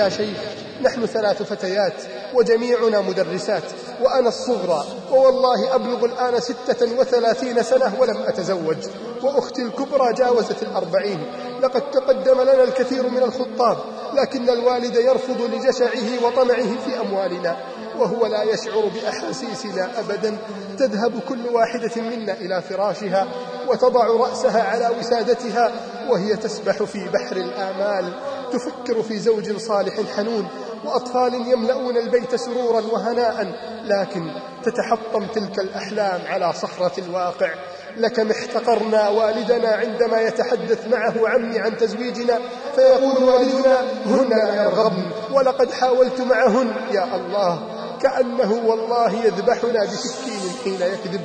يا شيخ نحن ثلاث فتيات وجميعنا مدرسات وأنا الصغرى ووالله أبلغ الآن ستة وثلاثين سنة ولم أتزوج وأختي الكبرى جاوزت الأربعين لقد تقدم لنا الكثير من الخطاب لكن الوالد يرفض لجشعه وطمعه في أموالنا وهو لا يشعر بأحاسيسنا أبدا تذهب كل واحدة منا إلى فراشها وتضع رأسها على وسادتها وهي تسبح في بحر الآمال. تفكر في زوج صالح حنون وأطفال يملؤون البيت سرورا وهناء لكن تتحطم تلك الأحلام على صخرة الواقع. لكم احتقرنا والدنا عندما يتحدث معه عمي عن تزويجنا فيقول والدنا هن لا يرغبن ولقد حاولت معهن. يا الله كأنه والله يذبحنا بسكين حين يكذب.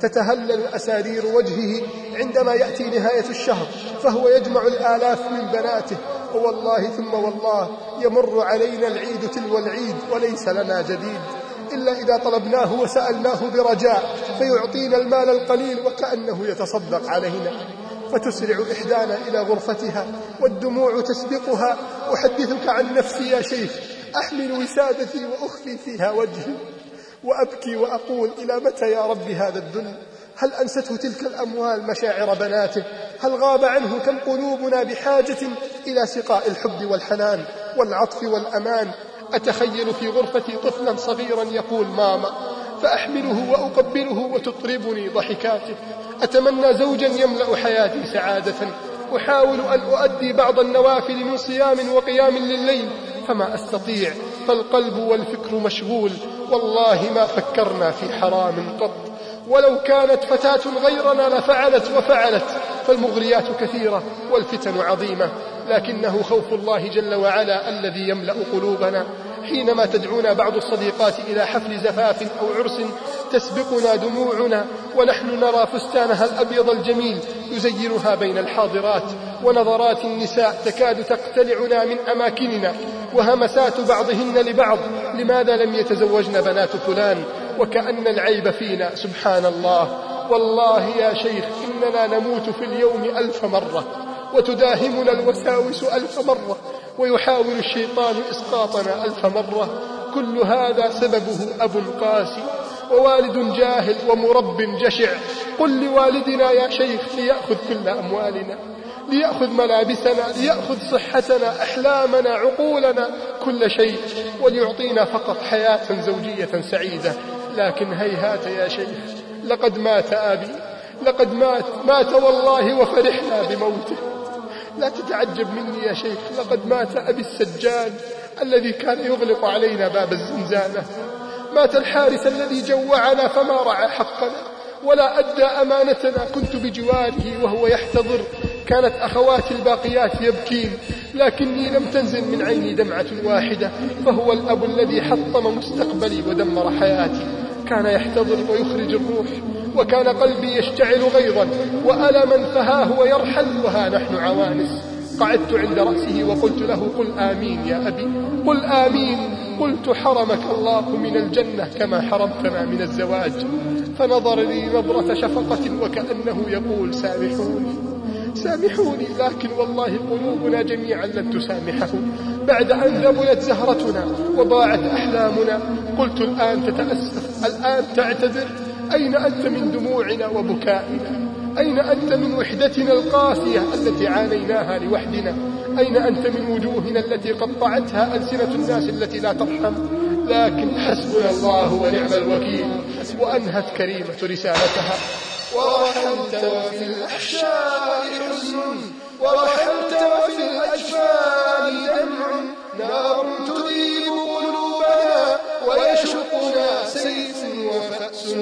تتهلل أسارير وجهه عندما يأتي نهاية الشهر فهو يجمع الآلاف من بناته ووالله ثم والله يمر علينا العيد تلو العيد وليس لنا جديد إلا إذا طلبناه وسألناه برجاء فيعطينا المال القليل وكأنه يتصدق علينا فتسرع إحدانا إلى غرفتها والدموع تسبقها أحدثك عن نفسي يا شيخ أحمل وسادتي وأخفي فيها وجهي وأبكي وأقول إلى متى يا رب هذا الذل هل أنسته تلك الأموال مشاعر بناته؟ هل غاب عنه كم قلوبنا بحاجة إلى سقاء الحب والحنان والعطف والأمان؟ أتخيل في غرفتي طفلا صغيرا يقول ماما فأحمله وأقبله وتطربني ضحكاته. أتمنى زوجا يملأ حياتي سعادة. أحاول أن أؤدي بعض النوافل من صيام وقيام لليل فما أستطيع فالقلب والفكر مشغول؟ والله ما فكرنا في حرام قط. ولو كانت فتاة غيرنا لفعلت وفعلت فالمغريات كثيرة والفتن عظيمة. لكنه خوف الله جل وعلا الذي يملأ قلوبنا. حينما تدعونا بعض الصديقات إلى حفل زفاف أو عرس تسبقنا دموعنا ونحن نرى فستانها الأبيض الجميل يزينها بين الحاضرات. ونظرات النساء تكاد تقتلعنا من أماكننا وهمسات بعضهن لبعض لماذا لم يتزوجن بنات فلان؟ وكأن العيب فينا سبحان الله والله يا شيخ إننا نموت في اليوم ألف مرة وتداهمنا الوساوس ألف مرة ويحاول الشيطان إسقاطنا ألف مرة. كل هذا سببه أب قاسي ووالد جاهل ومرب جشع. قل لوالدنا يا شيخ ليأخذ كل أموالنا. ليأخذ ملابسنا ليأخذ صحتنا أحلامنا عقولنا كل شيء وليعطينا فقط حياة زوجية سعيدة. لكن هيهات يا شيخ لقد مات أبي لقد مات مات والله وفرحنا بموته. لا تتعجب مني يا شيخ لقد مات أبي السجاد الذي كان يغلق علينا باب الزنزانة. مات الحارس الذي جوعنا فما رعى حقنا ولا أدى أمانتنا. كنت بجواره وهو يحتضر. كانت أخواتي الباقيات يبكين لكني لم تنزل من عيني دمعة واحدة فهو الأب الذي حطم مستقبلي ودمر حياتي. كان يحتضر ويخرج الروح وكان قلبي يشتعل غيظا وألما فها هو يرحل وها نحن عوانس. قعدت عند رأسه وقلت له قل آمين يا أبي. قل آمين قلت حرمك الله من الجنة كما حرمتنا من الزواج. فنظر لي نظرة شفقة وكأنه يقول سامحوني. سامحوني لكن والله قلوبنا جميعا لن تسامحه. بعد أن ذبلت زهرتنا وضاعت أحلامنا قلت الآن تتأسف. الآن تعتذر. أين أنت من دموعنا وبكائنا؟ أين أنت من وحدتنا القاسية التي عانيناها لوحدنا؟ أين أنت من وجوهنا التي قطعتها ألسنة الناس التي لا ترحم؟ لكن حسبنا الله ونعم الوكيل وأنهت كريمة رسالتها. ورحمت وفي الأحشاء حزن ورحمت وفي الأجفان دمع نار تذيب قلوبنا ويشقنا سيف وفأس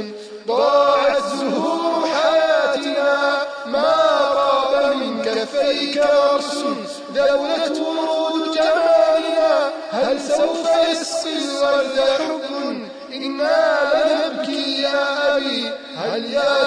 ضاعت زهور حياتنا ما غاب من كفيك ورس ذولت ورود جمالنا هل سوف يسقي الورد حب إنا لنبكي يا أبي هل يا